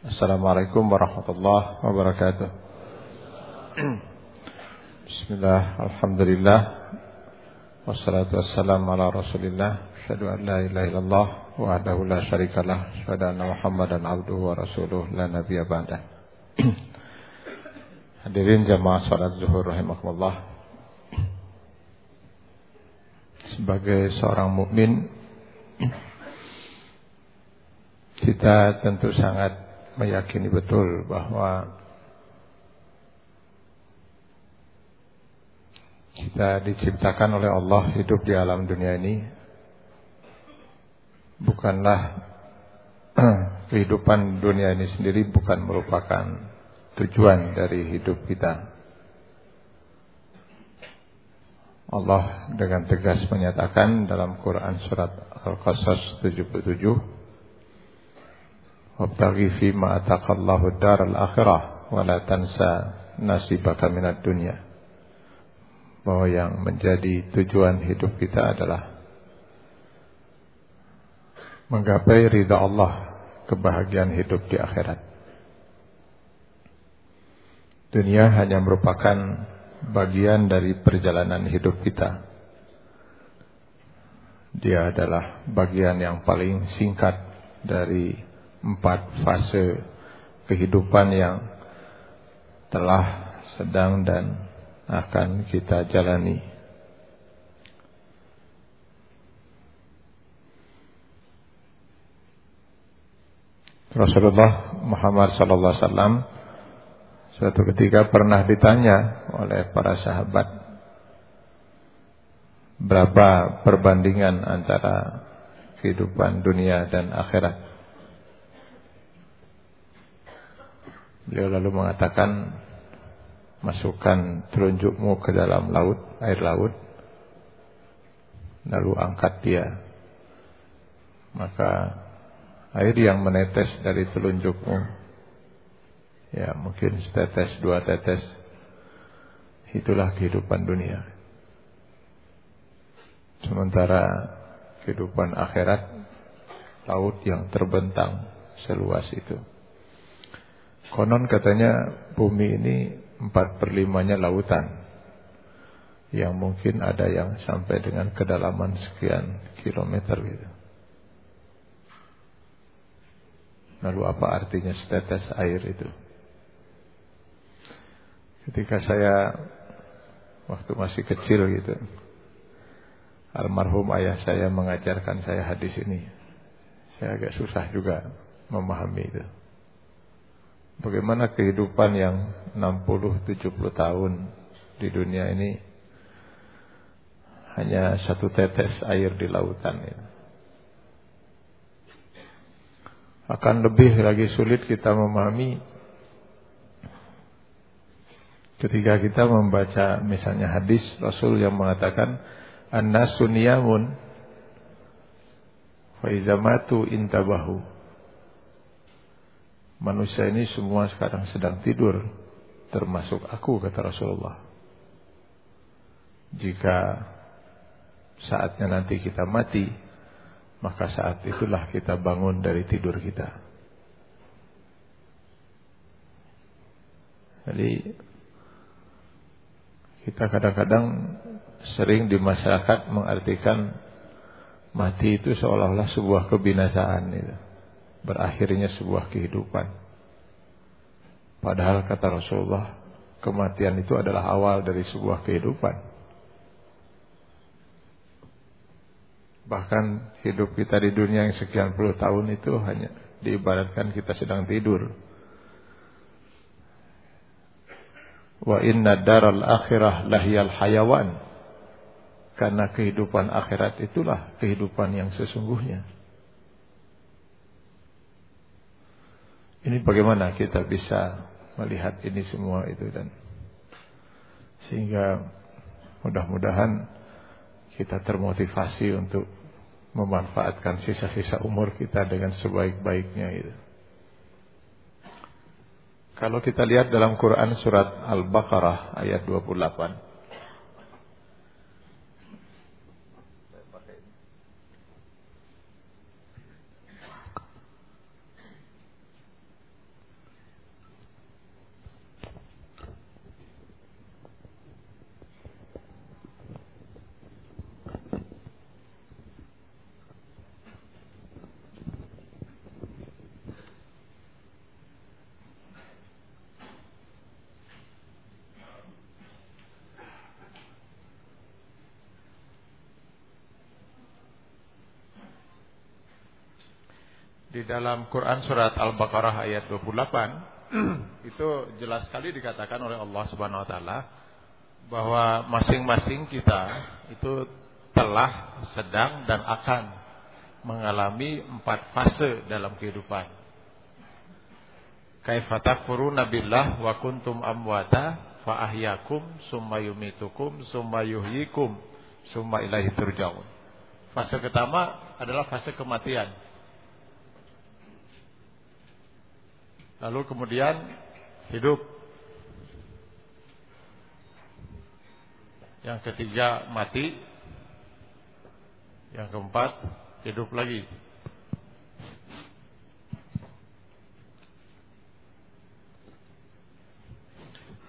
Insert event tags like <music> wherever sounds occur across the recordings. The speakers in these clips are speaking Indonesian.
Assalamualaikum warahmatullahi wabarakatuh. Bismillah, Alhamdulillah. Wassalatu wassalamu ala rasulillah. Asyadu an la ilaha illallah Wahdahu la syarikalah. Asyadu anna muhammadan abduhu wa rasuluh. La nabiya ba'dah. Hadirin jamaah salat zuhur rahimahullah Sebagai seorang mukmin Kita tentu sangat meyakini betul bahwa kita diciptakan oleh Allah hidup di alam dunia ini bukanlah <clears throat> kehidupan dunia ini sendiri bukan merupakan tujuan dari hidup kita. Allah dengan tegas menyatakan dalam Quran surat Al-Qasas 77 Wabtaghi fima ataqallahu daral akhirah wa la tansa nasibaka minad dunya. Bahwa yang menjadi tujuan hidup kita adalah menggapai ridha Allah, kebahagiaan hidup di akhirat. Dunia hanya merupakan bagian dari perjalanan hidup kita. Dia adalah bagian yang paling singkat dari empat fase kehidupan yang telah sedang dan akan kita jalani. Rasulullah Muhammad wasallam suatu ketika pernah ditanya oleh para sahabat berapa perbandingan antara kehidupan dunia dan akhirat. Beliau lalu mengatakan Masukkan telunjukmu ke dalam laut Air laut Lalu angkat dia. Maka Air yang menetes dari telunjukmu Ya mungkin setetes dua tetes Itulah kehidupan dunia. Sementara Kehidupan akhirat Laut yang terbentang Seluas itu Konon katanya bumi ini empat per limanya lautan. Yang mungkin ada yang sampai dengan kedalaman sekian kilometer gitu. Lalu apa artinya setetes air itu? Ketika saya waktu masih kecil gitu. Almarhum ayah saya mengajarkan saya hadis ini. Saya agak susah juga memahami itu. Bagaimana kehidupan yang 60-70 tahun di dunia ini hanya satu tetes air di lautan itu. Akan lebih lagi sulit kita memahami ketika kita membaca misalnya hadis Rasul yang mengatakan an-nasu niyamun fa izamatu intabahu Manusia ini semua sekarang sedang tidur Termasuk aku kata Rasulullah. Jika Saatnya nanti kita mati Maka saat itulah kita bangun dari tidur kita. Jadi Kita kadang-kadang Sering di masyarakat mengartikan Mati itu seolah-olah sebuah kebinasaan itu berakhirnya sebuah kehidupan. Padahal kata Rasulullah, kematian itu adalah awal dari sebuah kehidupan. Bahkan hidup kita di dunia yang sekian puluh tahun itu hanya diibaratkan kita sedang tidur. Wa inna daral akhirah lahiyal hayawan. Karena kehidupan akhirat itulah kehidupan yang sesungguhnya. Ini bagaimana kita bisa melihat ini semua itu dan sehingga mudah-mudahan kita termotivasi untuk memanfaatkan sisa-sisa umur kita dengan sebaik-baiknya itu. Kalau kita lihat dalam Quran surat Al-Baqarah ayat 28 di dalam Quran surat Al-Baqarah ayat 28 <clears throat> itu jelas sekali dikatakan oleh Allah Subhanahu wa taala bahwa masing-masing kita itu telah sedang dan akan mengalami empat fase dalam kehidupan. Kaifatakfuruna billah wa kuntum amwata fa ahyakum summa yumitukum summa yuhyikum summa ilaihi turja'un. Fase pertama adalah fase kematian. Lalu kemudian hidup. Yang ketiga mati. Yang keempat hidup lagi.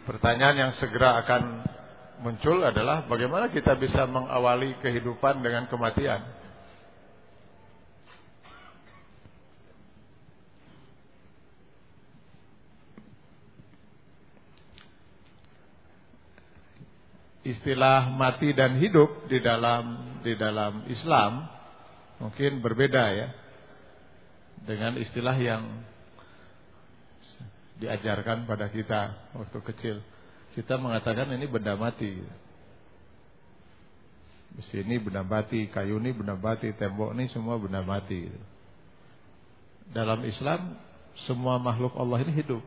Pertanyaan yang segera akan muncul adalah bagaimana kita bisa mengawali kehidupan dengan kematian? Istilah mati dan hidup di dalam di dalam Islam mungkin berbeda ya dengan istilah yang diajarkan pada kita waktu kecil. Kita mengatakan ini benda mati. Besi ini benda mati, kayu ini benda mati, tembok ini semua benda mati. Dalam Islam semua makhluk Allah ini hidup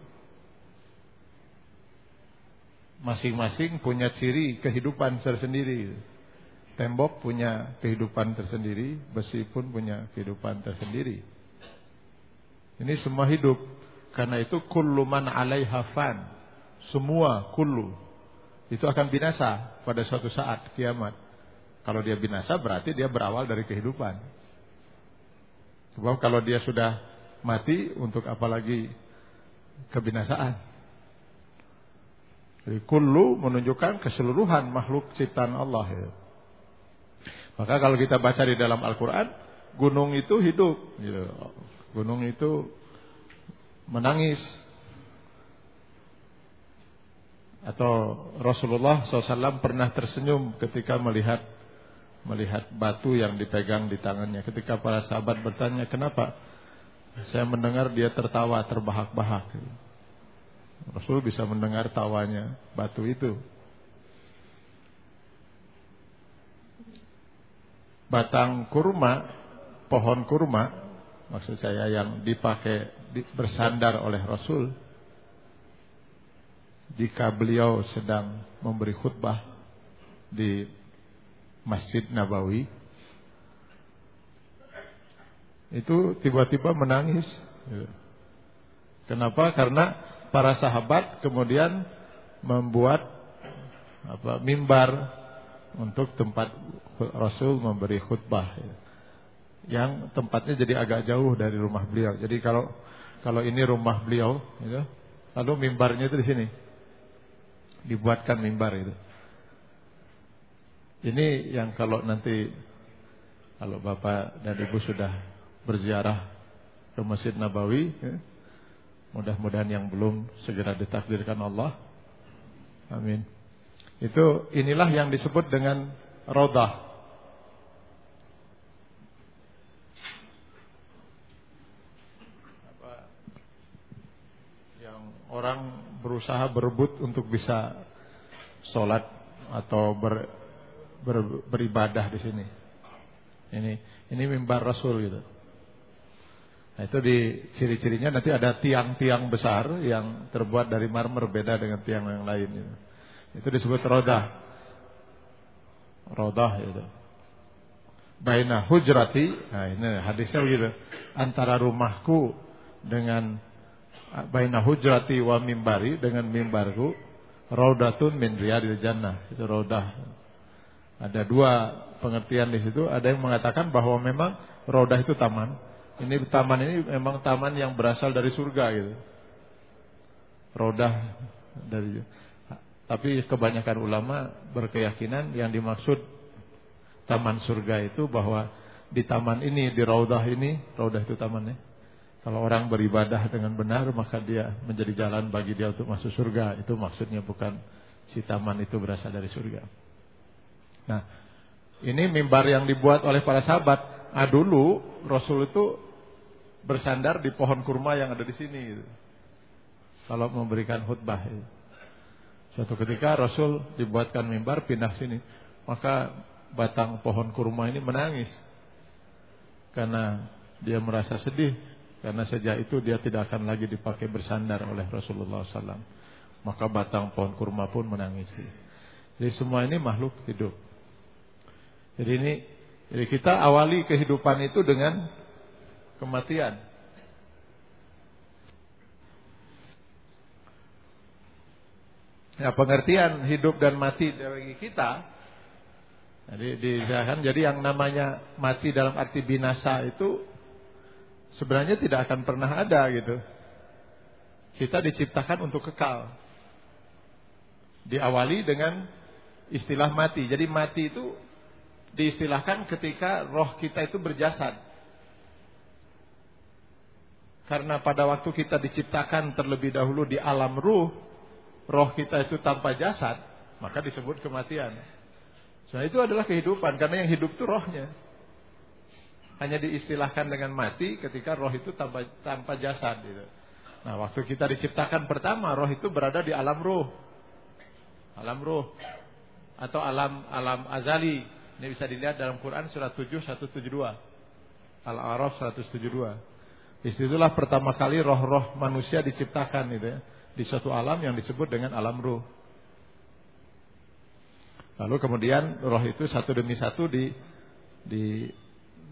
masing-masing punya ciri kehidupan tersendiri. Tembok punya kehidupan tersendiri, besi pun punya kehidupan tersendiri. Ini semua hidup. Karena itu kullu man 'alaiha fan. Semua kullu itu akan binasa pada suatu saat kiamat. Kalau dia binasa berarti dia berawal dari kehidupan. Sebab kalau dia sudah mati untuk apalagi kebinasaan. Jadi kullu menunjukkan keseluruhan makhluk ciptaan Allah ya. Maka kalau kita baca di dalam Al-Quran, gunung itu hidup. Ya. Gunung itu menangis. Atau Rasulullah SAW pernah tersenyum ketika melihat melihat batu yang dipegang di tangannya. Ketika para sahabat bertanya, kenapa? Saya mendengar dia tertawa terbahak-bahak. Rasul bisa mendengar tawanya batu itu. Batang kurma, pohon kurma, maksud saya yang dipakai bersandar oleh Rasul jika beliau sedang memberi khutbah di Masjid Nabawi itu tiba-tiba menangis. Kenapa? Karena para sahabat kemudian membuat apa mimbar untuk tempat Rasul memberi khutbah yang tempatnya jadi agak jauh dari rumah beliau. Jadi kalau kalau ini rumah beliau, gitu, lalu mimbarnya itu di sini, dibuatkan mimbar itu. Ini yang kalau nanti kalau bapak dan ibu sudah berziarah ke Masjid Nabawi, ya, Mudah-mudahan yang belum segera ditakdirkan Allah. Amin. Itu inilah yang disebut dengan rodah. Yang orang berusaha berebut untuk bisa sholat atau ber, ber, beribadah di sini. Ini ini mimbar Rasul gitu. Nah, itu di ciri-cirinya nanti ada tiang-tiang besar yang terbuat dari marmer beda dengan tiang yang lain. Itu, itu disebut rodah. Rodah itu. Baina hujrati, nah ini hadisnya begitu. Antara rumahku dengan baina hujrati wa mimbari dengan mimbarku rodatun min riyadil jannah. Itu rodah. Ada dua pengertian di situ. Ada yang mengatakan bahwa memang rodah itu taman. Ini taman ini memang taman yang berasal dari surga gitu. Rodah dari tapi kebanyakan ulama berkeyakinan yang dimaksud taman surga itu bahwa di taman ini, di raudah ini, raudah itu tamannya. Kalau orang beribadah dengan benar maka dia menjadi jalan bagi dia untuk masuk surga. Itu maksudnya bukan si taman itu berasal dari surga. Nah, ini mimbar yang dibuat oleh para sahabat. Ah dulu Rasul itu bersandar di pohon kurma yang ada di sini gitu. Kalau memberikan khutbah. Gitu. Suatu ketika Rasul dibuatkan mimbar pindah sini, maka batang pohon kurma ini menangis karena dia merasa sedih karena sejak itu dia tidak akan lagi dipakai bersandar oleh Rasulullah SAW. Maka batang pohon kurma pun menangis. Jadi semua ini makhluk hidup. Jadi ini jadi kita awali kehidupan itu dengan kematian. Ya, pengertian hidup dan mati bagi kita jadi disahkan jadi yang namanya mati dalam arti binasa itu sebenarnya tidak akan pernah ada gitu. Kita diciptakan untuk kekal. Diawali dengan istilah mati. Jadi mati itu diistilahkan ketika roh kita itu berjasad. Karena pada waktu kita diciptakan terlebih dahulu di alam ruh, roh kita itu tanpa jasad, maka disebut kematian. Nah itu adalah kehidupan karena yang hidup itu rohnya. Hanya diistilahkan dengan mati ketika roh itu tanpa tanpa jasad gitu. Nah, waktu kita diciptakan pertama roh itu berada di alam ruh. Alam ruh atau alam alam azali. Ini bisa dilihat dalam Quran surat 7 172. Al-A'raf 172. Di situlah pertama kali roh-roh manusia diciptakan gitu ya. Di suatu alam yang disebut dengan alam ruh. Lalu kemudian roh itu satu demi satu di, di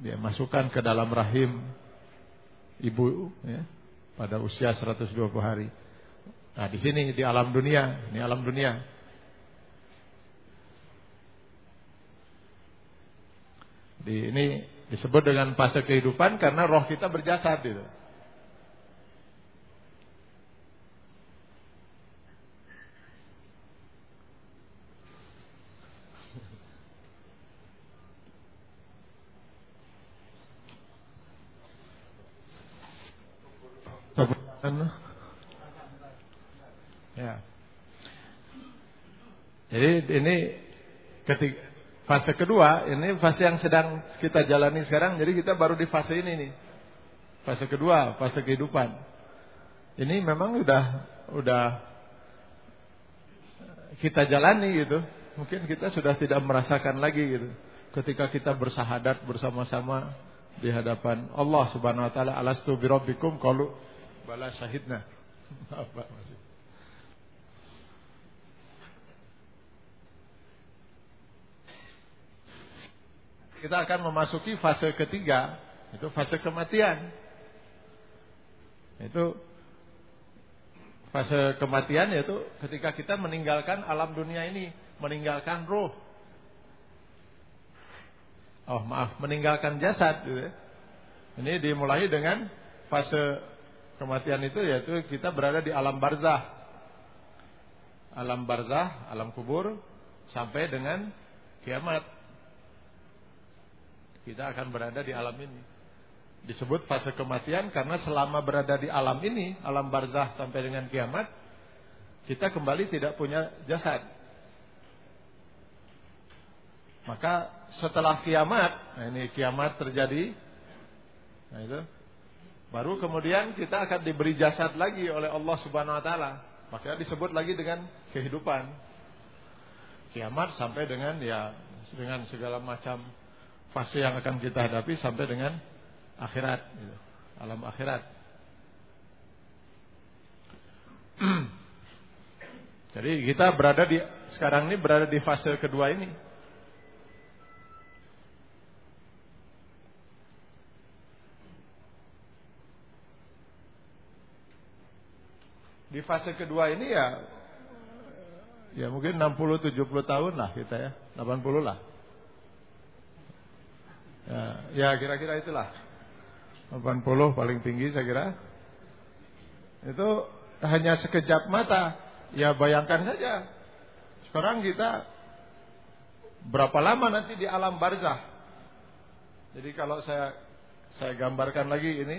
dia masukkan ke dalam rahim ibu ya, pada usia 120 hari. Nah, di sini di alam dunia, ini alam dunia. Di ini disebut dengan fase kehidupan karena roh kita berjasad gitu. Ya. Jadi ini ketika fase kedua, ini fase yang sedang kita jalani sekarang. Jadi kita baru di fase ini nih. Fase kedua, fase kehidupan. Ini memang udah udah kita jalani gitu. Mungkin kita sudah tidak merasakan lagi gitu. Ketika kita bersahadat bersama-sama di hadapan Allah Subhanahu wa taala, alastu birabbikum qalu bala syahidna. <laughs> Apa maksud? Kita akan memasuki fase ketiga, itu fase kematian. Itu fase kematian yaitu ketika kita meninggalkan alam dunia ini, meninggalkan roh. Oh maaf, meninggalkan jasad. Gitu ya. Ini dimulai dengan fase kematian itu yaitu kita berada di alam barzah. Alam barzah, alam kubur sampai dengan kiamat. Kita akan berada di alam ini. Disebut fase kematian karena selama berada di alam ini, alam barzah sampai dengan kiamat, kita kembali tidak punya jasad. Maka setelah kiamat, nah ini kiamat terjadi, nah itu Baru kemudian kita akan diberi jasad lagi oleh Allah Subhanahu wa taala. Makanya disebut lagi dengan kehidupan. Kiamat sampai dengan ya dengan segala macam fase yang akan kita hadapi sampai dengan akhirat gitu. Alam akhirat. <clears throat> Jadi kita berada di sekarang ini berada di fase kedua ini. Di fase kedua ini ya ya mungkin 60 70 tahun lah kita ya, 80 lah. Ya, ya kira-kira itulah. 80 paling tinggi saya kira. Itu hanya sekejap mata. Ya bayangkan saja. Sekarang kita berapa lama nanti di alam barzah. Jadi kalau saya saya gambarkan lagi ini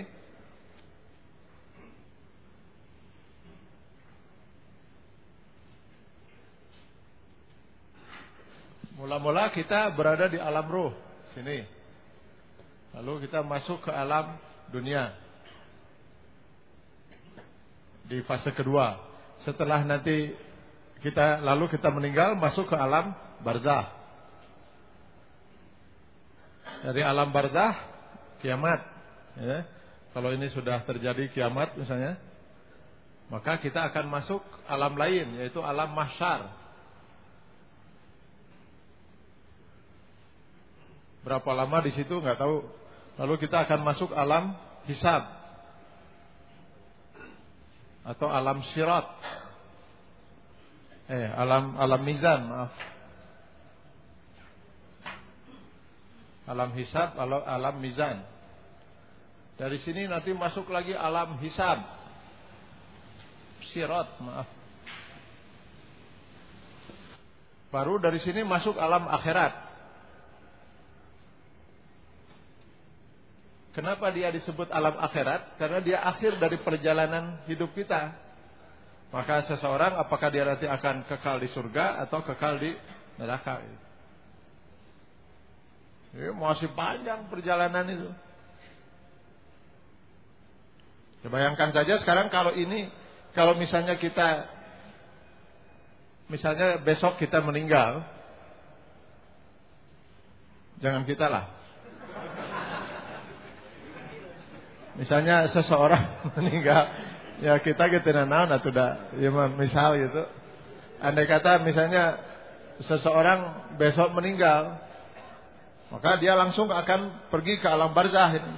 Mula-mula kita berada di alam roh sini. Lalu kita masuk ke alam dunia. di fase kedua. Setelah nanti kita lalu kita meninggal masuk ke alam barzah. Dari alam barzah kiamat. Ya. Kalau ini sudah terjadi kiamat misalnya, maka kita akan masuk alam lain yaitu alam mahsyar. Berapa lama di situ nggak tahu. Lalu kita akan masuk alam hisab atau alam sirat. Eh, alam alam mizan, maaf. Alam hisab, alam, alam mizan. Dari sini nanti masuk lagi alam hisab. Sirat, maaf. Baru dari sini masuk alam akhirat. Kenapa dia disebut alam akhirat? Karena dia akhir dari perjalanan hidup kita. Maka seseorang apakah dia nanti akan kekal di surga atau kekal di neraka? Ini masih panjang perjalanan itu. Ya, bayangkan saja sekarang kalau ini, kalau misalnya kita, misalnya besok kita meninggal, jangan kita lah, Misalnya seseorang <laughs> meninggal, ya kita gitu naon atau dah, ya misal gitu. Andai kata misalnya seseorang besok meninggal, maka dia langsung akan pergi ke alam barzah ini.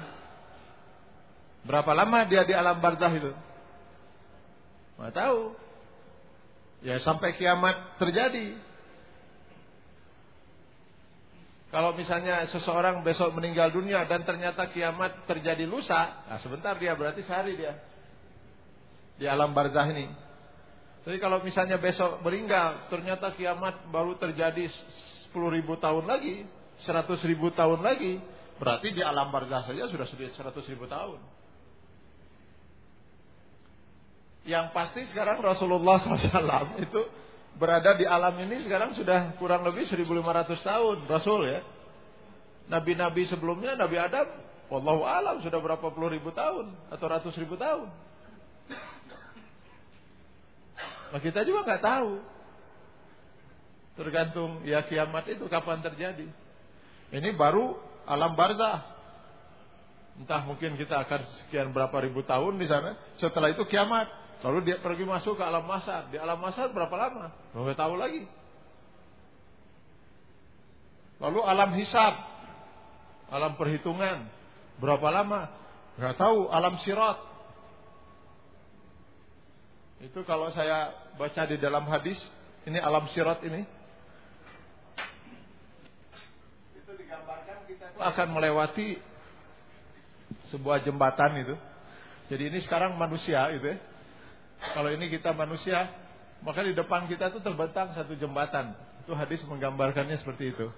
Berapa lama dia di alam barzah itu? Nggak tahu. Ya sampai kiamat terjadi. Kalau misalnya seseorang besok meninggal dunia dan ternyata kiamat terjadi lusa, nah sebentar dia berarti sehari dia di alam barzah ini. Tapi kalau misalnya besok meninggal, ternyata kiamat baru terjadi 10 ribu tahun lagi, 100 ribu tahun lagi, berarti di alam barzah saja sudah 100 ribu tahun. Yang pasti sekarang Rasulullah <laughs> SAW itu berada di alam ini sekarang sudah kurang lebih 1500 tahun Rasul ya. Nabi-nabi sebelumnya Nabi Adam Wallahu alam sudah berapa puluh ribu tahun atau ratus ribu tahun. Nah, kita juga nggak tahu. Tergantung ya kiamat itu kapan terjadi. Ini baru alam barzah. Entah mungkin kita akan sekian berapa ribu tahun di sana. Setelah itu kiamat. Lalu dia pergi masuk ke alam masar. Di alam masar berapa lama? Nggak tahu lagi. Lalu alam hisab. Alam perhitungan. Berapa lama? Nggak tahu. Alam sirat. Itu kalau saya baca di dalam hadis. Ini alam sirat ini. Itu digambarkan kita akan melewati sebuah jembatan itu. Jadi ini sekarang manusia itu ya kalau ini kita manusia, maka di depan kita itu terbentang satu jembatan. Itu hadis menggambarkannya seperti itu.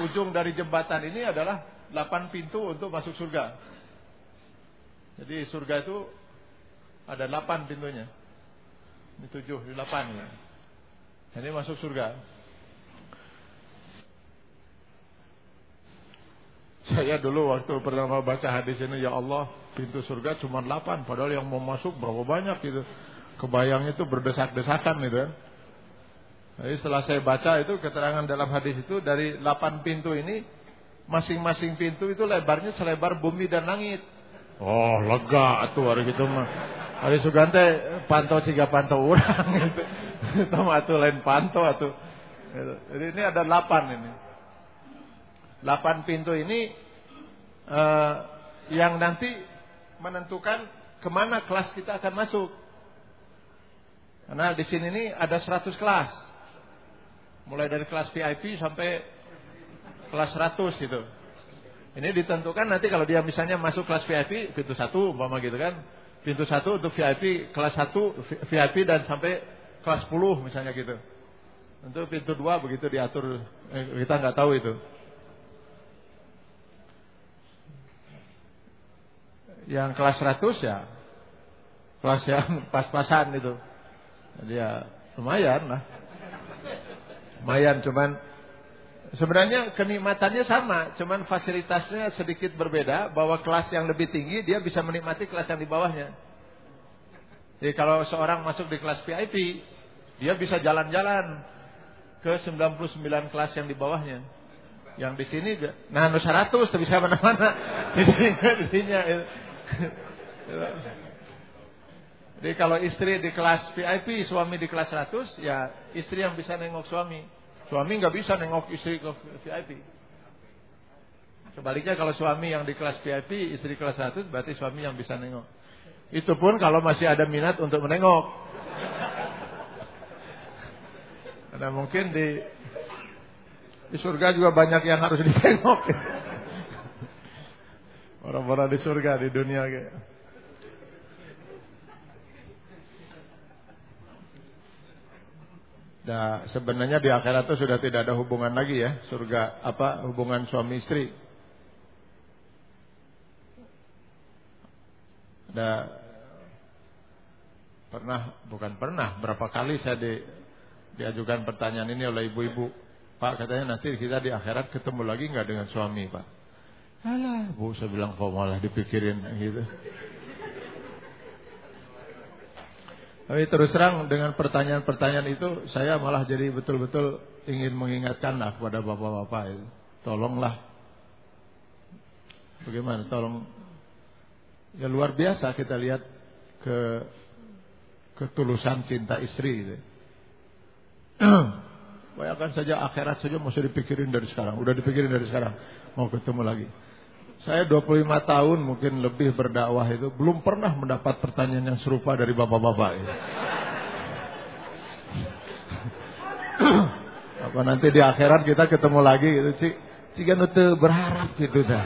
Ujung dari jembatan ini adalah delapan pintu untuk masuk surga. Jadi surga itu ada delapan pintunya. Ini tujuh, delapan ya. Ini masuk surga. Saya dulu waktu pertama baca hadis ini, ya Allah, pintu surga cuma 8 padahal yang mau masuk berapa banyak gitu. Kebayang itu berdesak-desakan gitu kan. Jadi setelah saya baca itu keterangan dalam hadis itu dari 8 pintu ini masing-masing pintu itu lebarnya selebar bumi dan langit. Oh, lega tuh hari gitu mah. Hari Sugante pantau tiga pantau orang <laughs> gitu. Itu mah lain pantau gitu. Jadi ini ada 8 ini. 8 pintu ini uh, yang nanti menentukan ke mana kelas kita akan masuk. Karena di sini ini ada 100 kelas. Mulai dari kelas VIP sampai kelas 100 gitu. Ini ditentukan nanti kalau dia misalnya masuk kelas VIP pintu 1 umpama gitu kan. Pintu 1 untuk VIP kelas 1 VIP dan sampai kelas 10 misalnya gitu. Untuk pintu 2 begitu diatur eh, kita nggak tahu itu. Yang kelas 100 ya kelas yang <laughs> pas-pasan itu. Jadi ya lumayan lah. Lumayan cuman sebenarnya kenikmatannya sama, cuman fasilitasnya sedikit berbeda bahwa kelas yang lebih tinggi dia bisa menikmati kelas yang di bawahnya. Jadi kalau seorang masuk di kelas VIP, dia bisa jalan-jalan ke 99 kelas yang di bawahnya. Yang di sini nah 100 tapi bisa mana-mana. <laughs> Di sini di sini. <laughs> Jadi kalau istri di kelas VIP, suami di kelas 100, ya istri yang bisa nengok suami. Suami nggak bisa nengok istri ke VIP. Sebaliknya kalau suami yang di kelas VIP, istri kelas 100, berarti suami yang bisa nengok. Itu pun kalau masih ada minat untuk menengok. <laughs> Karena mungkin di di surga juga banyak yang harus <laughs> ditengok. Orang-orang di surga di dunia kayak. Nah, sebenarnya di akhirat itu sudah tidak ada hubungan lagi ya, surga apa hubungan suami istri. Ada pernah bukan pernah berapa kali saya di, diajukan pertanyaan ini oleh ibu-ibu. Pak katanya nanti kita di akhirat ketemu lagi nggak dengan suami, Pak? Alah, Bu, saya bilang kok malah dipikirin gitu. Tapi terus terang dengan pertanyaan-pertanyaan itu saya malah jadi betul-betul ingin mengingatkanlah kepada bapak-bapak itu. Tolonglah. Bagaimana? Tolong. Ya luar biasa kita lihat ke ketulusan cinta istri gitu. <clears throat> Bayangkan saja akhirat saja masih dipikirin dari sekarang. Udah dipikirin dari sekarang. Mau ketemu lagi. Saya 25 tahun mungkin lebih berdakwah itu belum pernah mendapat pertanyaan yang serupa dari bapak-bapak. <coughs> Apa nanti di akhirat kita ketemu lagi gitu sih. Jika itu berharap gitu dah.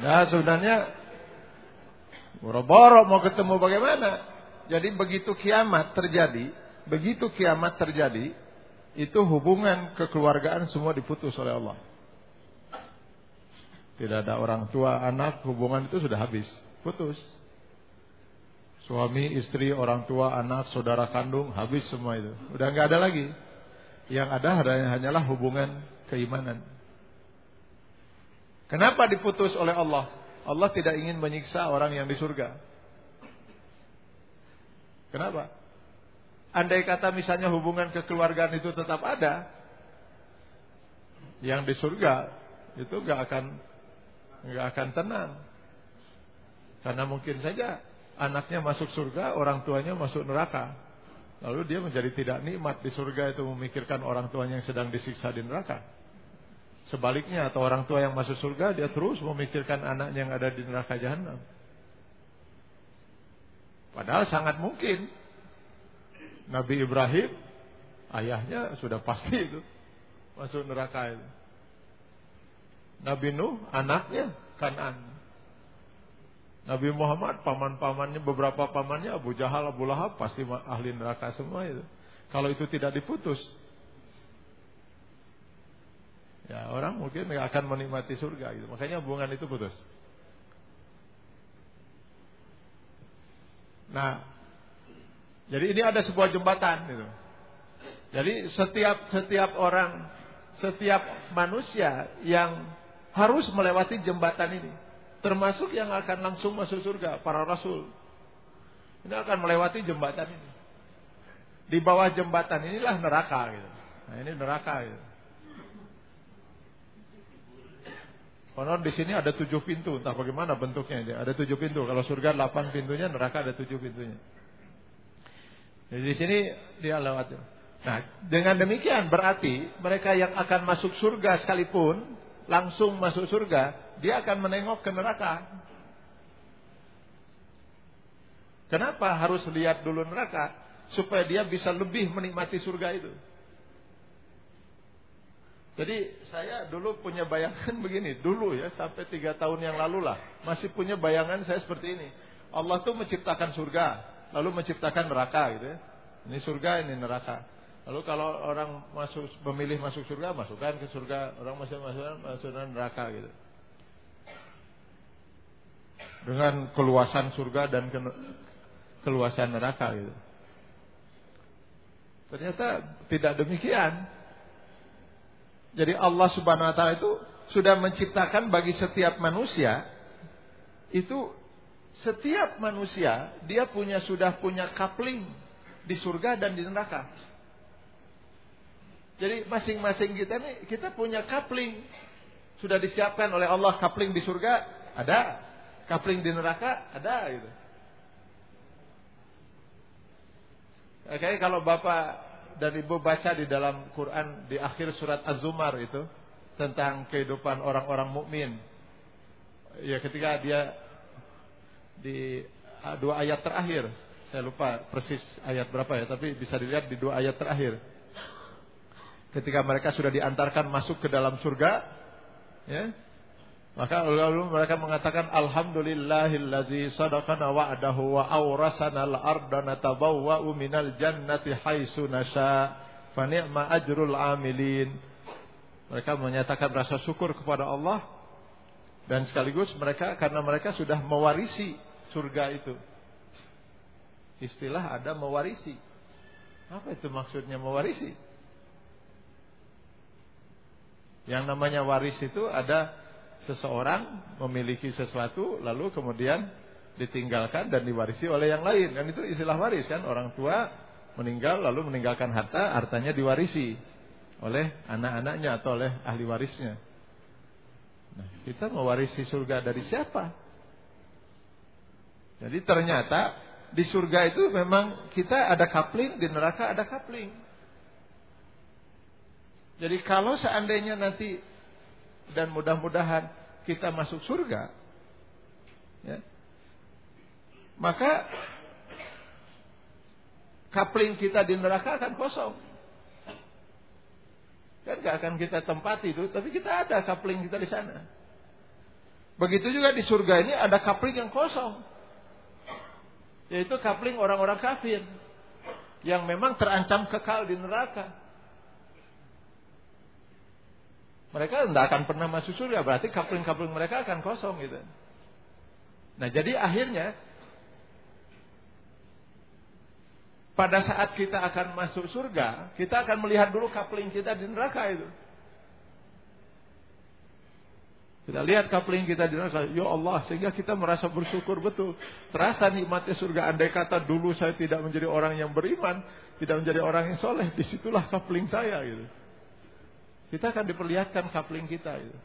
Nah sebenarnya boro-boro mau ketemu bagaimana? Jadi begitu kiamat terjadi, begitu kiamat terjadi, itu hubungan kekeluargaan semua diputus oleh Allah. Tidak ada orang tua, anak, hubungan itu sudah habis. Putus. Suami, istri, orang tua, anak, saudara kandung, habis semua itu. Udah nggak ada lagi. Yang ada hanyalah hubungan keimanan. Kenapa diputus oleh Allah? Allah tidak ingin menyiksa orang yang di surga. Kenapa? Andai kata misalnya hubungan kekeluargaan itu tetap ada, yang di surga itu nggak akan nggak akan tenang. Karena mungkin saja anaknya masuk surga, orang tuanya masuk neraka. Lalu dia menjadi tidak nikmat di surga itu memikirkan orang tuanya yang sedang disiksa di neraka. Sebaliknya atau orang tua yang masuk surga dia terus memikirkan anaknya yang ada di neraka jahanam. Padahal sangat mungkin Nabi Ibrahim ayahnya sudah pasti itu masuk neraka itu. Nabi Nuh anaknya Kanan. Nabi Muhammad paman-pamannya beberapa pamannya Abu Jahal, Abu Lahab pasti ahli neraka semua itu. Kalau itu tidak diputus, ya orang mungkin akan menikmati surga gitu. Makanya hubungan itu putus. Nah, jadi ini ada sebuah jembatan gitu. Jadi setiap setiap orang, setiap manusia yang harus melewati jembatan ini. Termasuk yang akan langsung masuk surga, para rasul. Ini akan melewati jembatan ini. Di bawah jembatan inilah neraka gitu. Nah, ini neraka gitu. Konon di sini ada tujuh pintu, entah bagaimana bentuknya. Ada tujuh pintu. Kalau surga delapan pintunya, neraka ada tujuh pintunya. Jadi di sini dia lewat. Nah, dengan demikian berarti mereka yang akan masuk surga sekalipun langsung masuk surga, dia akan menengok ke neraka. Kenapa harus lihat dulu neraka? Supaya dia bisa lebih menikmati surga itu. Jadi saya dulu punya bayangan <laughs> begini, dulu ya sampai tiga tahun yang lalu lah, masih punya bayangan saya seperti ini. Allah tuh menciptakan surga, lalu menciptakan neraka gitu ya. Ini surga, ini neraka. Lalu kalau orang masuk memilih masuk surga, masukkan ke surga. Orang masuk masuk masuk neraka gitu. Dengan keluasan surga dan ke, keluasan neraka gitu. Ternyata tidak demikian. Jadi Allah Subhanahu wa taala itu sudah menciptakan bagi setiap manusia itu Setiap manusia dia punya sudah punya coupling di surga dan di neraka. Jadi masing-masing kita nih kita punya coupling. Sudah disiapkan oleh Allah coupling di surga ada, coupling di neraka ada gitu. Oke, kalau Bapak dan Ibu baca di dalam Quran di akhir surat Az-Zumar itu tentang kehidupan orang-orang mukmin. Ya ketika dia di ah, dua ayat terakhir, saya lupa persis ayat berapa ya, tapi bisa dilihat di dua ayat terakhir. Ketika mereka sudah diantarkan masuk ke dalam surga, ya, maka lalu mereka mengatakan alhamdulillahillazi sadaqana wa'dahu wa awrasana al-arda natabawwa'u minal jannati haitsu nasha fa ni'ma ajrul amilin. Mereka menyatakan rasa syukur kepada Allah dan sekaligus mereka karena mereka sudah mewarisi surga itu. Istilah ada mewarisi. Apa itu maksudnya mewarisi? Yang namanya waris itu ada seseorang memiliki sesuatu lalu kemudian ditinggalkan dan diwarisi oleh yang lain kan itu istilah waris kan orang tua meninggal lalu meninggalkan harta hartanya diwarisi oleh anak-anaknya atau oleh ahli warisnya nah kita mewarisi surga dari siapa jadi ternyata di surga itu memang kita ada kapling di neraka ada kapling jadi kalau seandainya nanti dan mudah-mudahan kita masuk surga, ya, maka kapling kita di neraka akan kosong. Kan gak akan kita tempati itu, tapi kita ada kapling kita di sana. Begitu juga di surga ini ada kapling yang kosong. Yaitu kapling orang-orang kafir. Yang memang terancam kekal di neraka. Mereka tidak akan pernah masuk surga. Berarti kapling-kapling mereka akan kosong gitu. Nah jadi akhirnya pada saat kita akan masuk surga, kita akan melihat dulu kapling kita di neraka itu. Kita lihat kapling kita di neraka, ya Allah, sehingga kita merasa bersyukur betul. Terasa nikmatnya surga. Andai kata dulu saya tidak menjadi orang yang beriman, tidak menjadi orang yang soleh, di situlah kapling saya gitu. Kita akan diperlihatkan kapling kita itu.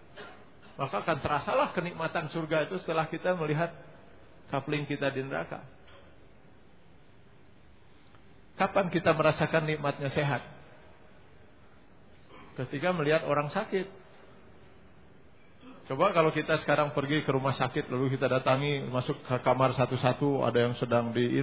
Maka akan terasalah kenikmatan surga itu setelah kita melihat kapling kita di neraka. Kapan kita merasakan nikmatnya sehat? Ketika melihat orang sakit. Coba kalau kita sekarang pergi ke rumah sakit lalu kita datangi masuk ke kamar satu-satu ada yang sedang di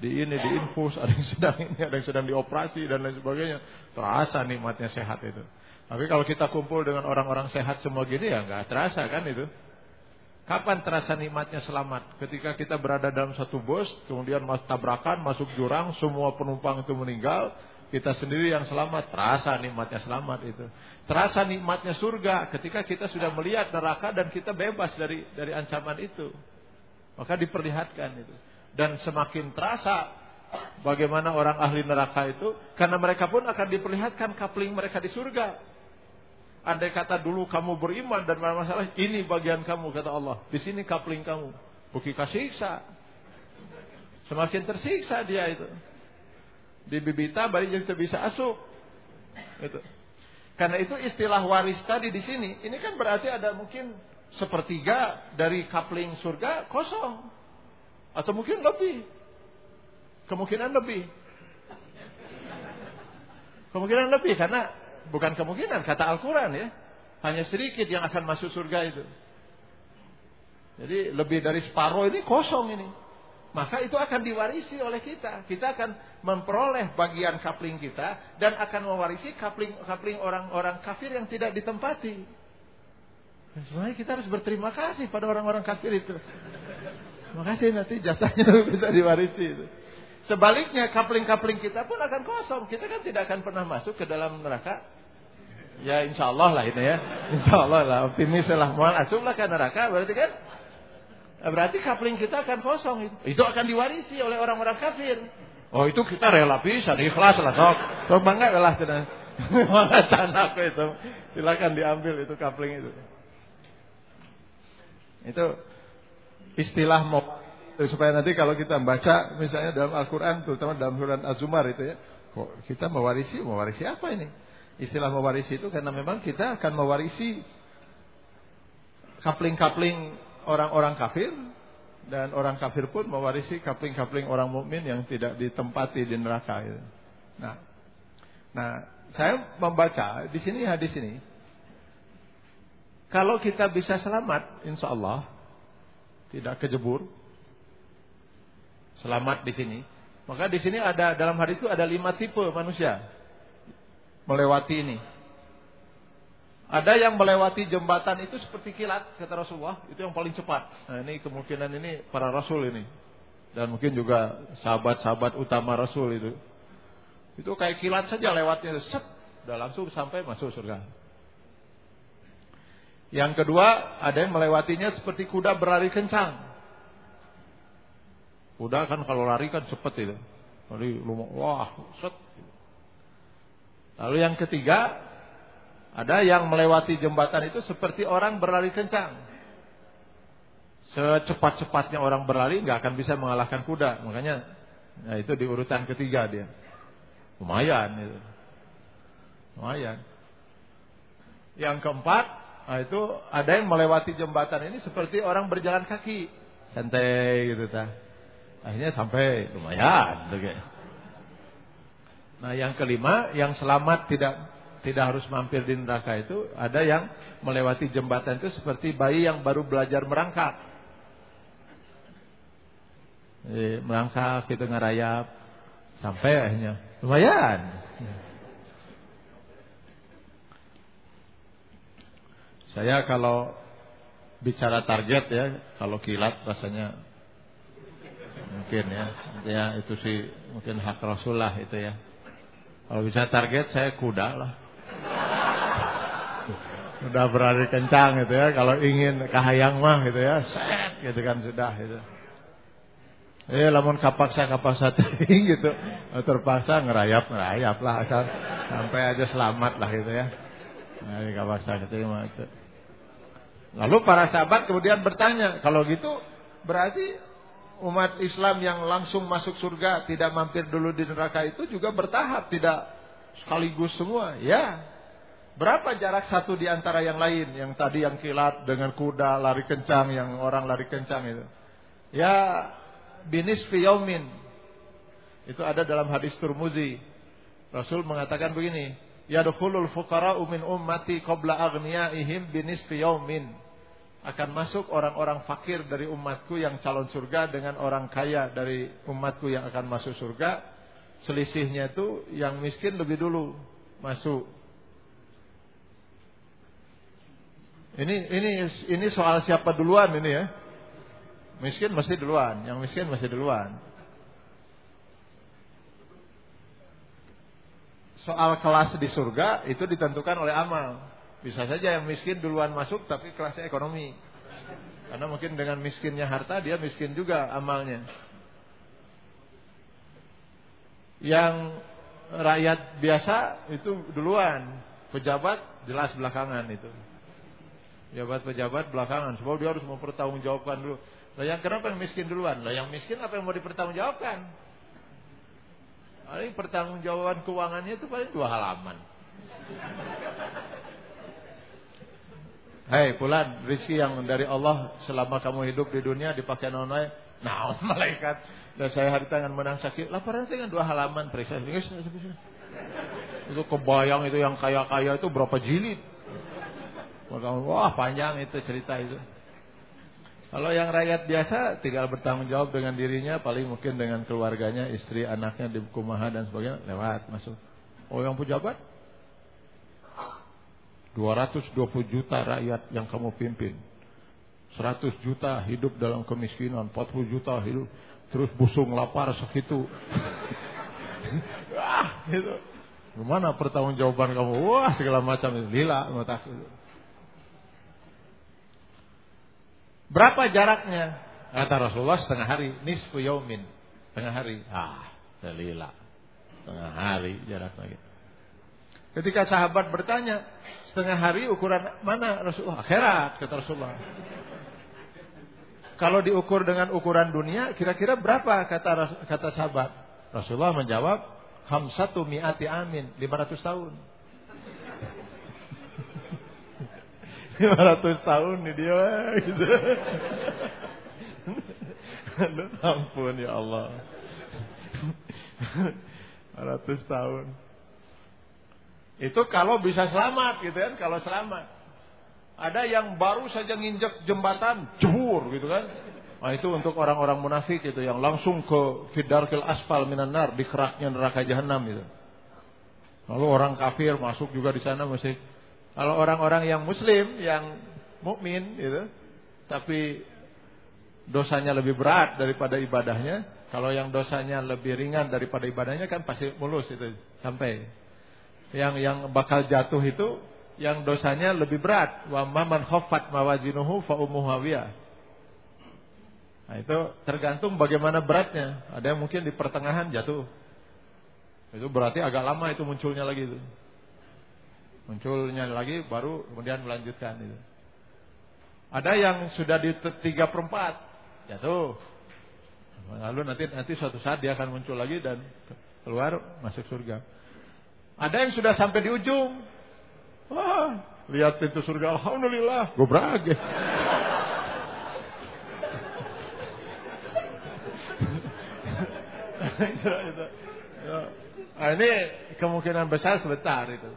di ini di infus, ada yang sedang ini, ada yang sedang dioperasi dan lain sebagainya. Terasa nikmatnya sehat itu. Tapi kalau kita kumpul dengan orang-orang sehat semua gini ya nggak terasa kan itu. Kapan terasa nikmatnya selamat? Ketika kita berada dalam satu bus, kemudian tabrakan, masuk jurang, semua penumpang itu meninggal, kita sendiri yang selamat, terasa nikmatnya selamat itu. Terasa nikmatnya surga ketika kita sudah melihat neraka dan kita bebas dari dari ancaman itu. Maka diperlihatkan itu. Dan semakin terasa bagaimana orang ahli neraka itu, karena mereka pun akan diperlihatkan kapling mereka di surga. Andai kata dulu kamu beriman dan masalah ini bagian kamu kata Allah. Di sini kapling kamu. Buki siksa. Semakin tersiksa dia itu. Di bibita baru jadi bisa asup. Itu. Karena itu istilah waris tadi di sini, ini kan berarti ada mungkin sepertiga dari kapling surga kosong. Atau mungkin lebih. Kemungkinan lebih. Kemungkinan lebih karena bukan kemungkinan kata Al-Quran ya. Hanya sedikit yang akan masuk surga itu. Jadi lebih dari separuh ini kosong ini. Maka itu akan diwarisi oleh kita. Kita akan memperoleh bagian kapling kita dan akan mewarisi kapling kapling orang-orang kafir yang tidak ditempati. Dan sebenarnya kita harus berterima kasih pada orang-orang kafir itu. Terima kasih nanti jatahnya <laughs> bisa diwarisi itu. Sebaliknya kapling-kapling kita pun akan kosong. Kita kan tidak akan pernah masuk ke dalam neraka Ya insya Allah lah ini ya. Insya Allah lah optimis lah. Mohon asup lah ke neraka berarti kan. Berarti kapling kita akan kosong itu. Itu akan diwarisi oleh orang-orang kafir. Oh itu kita rela pisan ikhlas lah sok. Sok bangga lah sudah. Mana <laughs> canak itu. Silakan diambil itu kapling itu. Itu istilah mau supaya nanti kalau kita baca misalnya dalam Al-Quran terutama dalam surat Az-Zumar itu ya kok kita mewarisi mewarisi apa ini istilah mewarisi itu karena memang kita akan mewarisi kapling-kapling orang-orang kafir dan orang kafir pun mewarisi kapling-kapling orang mukmin yang tidak ditempati di neraka itu. Nah, nah saya membaca di sini hadis ini kalau kita bisa selamat, insya Allah tidak kejebur, selamat di sini. Maka di sini ada dalam hadis itu ada lima tipe manusia melewati ini. Ada yang melewati jembatan itu seperti kilat kata Rasulullah, itu yang paling cepat. Nah, ini kemungkinan ini para rasul ini. Dan mungkin juga sahabat-sahabat utama Rasul itu. Itu kayak kilat saja lewatnya, set, udah langsung sampai masuk surga. Yang kedua, ada yang melewatinya seperti kuda berlari kencang. Kuda kan kalau lari kan cepat itu. Lari wah, set. Lalu yang ketiga, ada yang melewati jembatan itu seperti orang berlari kencang. Secepat-cepatnya orang berlari nggak akan bisa mengalahkan kuda. Makanya ya itu di urutan ketiga dia. Lumayan itu. Lumayan. Yang keempat, nah itu ada yang melewati jembatan ini seperti orang berjalan kaki. Santai gitu ta. Akhirnya sampai lumayan. Gitu. Nah yang kelima, yang selamat tidak tidak harus mampir di neraka itu ada yang melewati jembatan itu seperti bayi yang baru belajar merangkak. Eh, merangkak itu ngarayap sampai akhirnya lumayan. Saya kalau bicara target ya, kalau kilat rasanya mungkin ya, ya itu sih mungkin hak Rasulullah itu ya. Kalau bisa target saya kuda lah. Sudah berlari kencang gitu ya. Kalau ingin kahayang mah gitu ya, set gitu kan sudah gitu. Eh lamun kapaksa kapaksa ting gitu. Terpaksa ngerayap ngerayap lah asal sampai aja selamat lah gitu ya. Nah, ini kapaksa gitu ya itu. Lalu para sahabat kemudian bertanya, kalau gitu berarti umat Islam yang langsung masuk surga tidak mampir dulu di neraka itu juga bertahap, tidak sekaligus semua. Ya, Berapa jarak satu di antara yang lain? Yang tadi yang kilat dengan kuda lari kencang, yang orang lari kencang itu. Ya, binis fiyaumin. Itu ada dalam hadis Turmuzi. Rasul mengatakan begini, Yadkhulul fuqara'u min ummati qabla aghniyaihim binis fiyaumin. Akan masuk orang-orang fakir dari umatku yang calon surga dengan orang kaya dari umatku yang akan masuk surga. Selisihnya itu yang miskin lebih dulu masuk Ini ini ini soal siapa duluan ini ya. Miskin mesti duluan, yang miskin mesti duluan. Soal kelas di surga itu ditentukan oleh amal. Bisa saja yang miskin duluan masuk tapi kelasnya ekonomi. Karena mungkin dengan miskinnya harta dia miskin juga amalnya. Yang rakyat biasa itu duluan, pejabat jelas belakangan itu. Pejabat-pejabat belakangan. Sebab dia harus mempertanggungjawabkan dulu. Lah yang kenapa yang miskin duluan? Lah yang miskin apa yang mau dipertanggungjawabkan? Paling pertanggungjawaban keuangannya itu paling dua halaman. Hei pulan, rizki yang dari Allah selama kamu hidup di dunia dipakai nonai. Nah, <laughs> malaikat. Dan saya hari tangan menang sakit. Laporan dengan dua halaman periksa. Itu kebayang itu yang kaya-kaya itu berapa jilid. Wah panjang itu cerita itu. Kalau yang rakyat biasa tinggal bertanggung jawab dengan dirinya, paling mungkin dengan keluarganya, istri, anaknya di kumaha dan sebagainya, lewat masuk. Oh yang pejabat? 220 juta rakyat yang kamu pimpin. 100 juta hidup dalam kemiskinan, 40 juta hidup terus busung lapar segitu. Wah, <laughs> itu. Gimana pertanggungjawaban kamu? Wah, segala macam lila mata Berapa jaraknya? Kata Rasulullah setengah hari, nisfu yaumin. Setengah hari. Ah, selila. Setengah hari jaraknya gitu. Ketika sahabat bertanya, setengah hari ukuran mana Rasulullah? Akhirat, kata Rasulullah. Kalau diukur dengan ukuran dunia, kira-kira berapa kata kata sahabat? Rasulullah menjawab, satu mi'ati amin, 500 tahun. <laughs> 500 tahun nih dia <laughs> gitu. ampun ya Allah. <laughs> 500 tahun. Itu kalau bisa selamat gitu kan, kalau selamat. Ada yang baru saja nginjek jembatan, jebur gitu kan. Nah itu untuk orang-orang munafik itu yang langsung ke fidarkil aspal minanar di keraknya neraka jahanam itu. Lalu orang kafir masuk juga di sana masih. Kalau orang-orang yang muslim, yang mukmin gitu, tapi dosanya lebih berat daripada ibadahnya, kalau yang dosanya lebih ringan daripada ibadahnya kan pasti mulus itu sampai. Yang yang bakal jatuh itu yang dosanya lebih berat. Wa man khaffat mawazinuhu fa ummuhu Nah itu tergantung bagaimana beratnya. Ada yang mungkin di pertengahan jatuh. Itu berarti agak lama itu munculnya lagi itu. Munculnya lagi baru kemudian melanjutkan itu. Ada yang sudah di tiga perempat jatuh. Lalu nanti nanti suatu saat dia akan muncul lagi dan keluar masuk surga. Ada yang sudah sampai di ujung. Wah, lihat pintu surga, alhamdulillah, gue berage. Nah, <laughs> ini kemungkinan besar sebentar itu.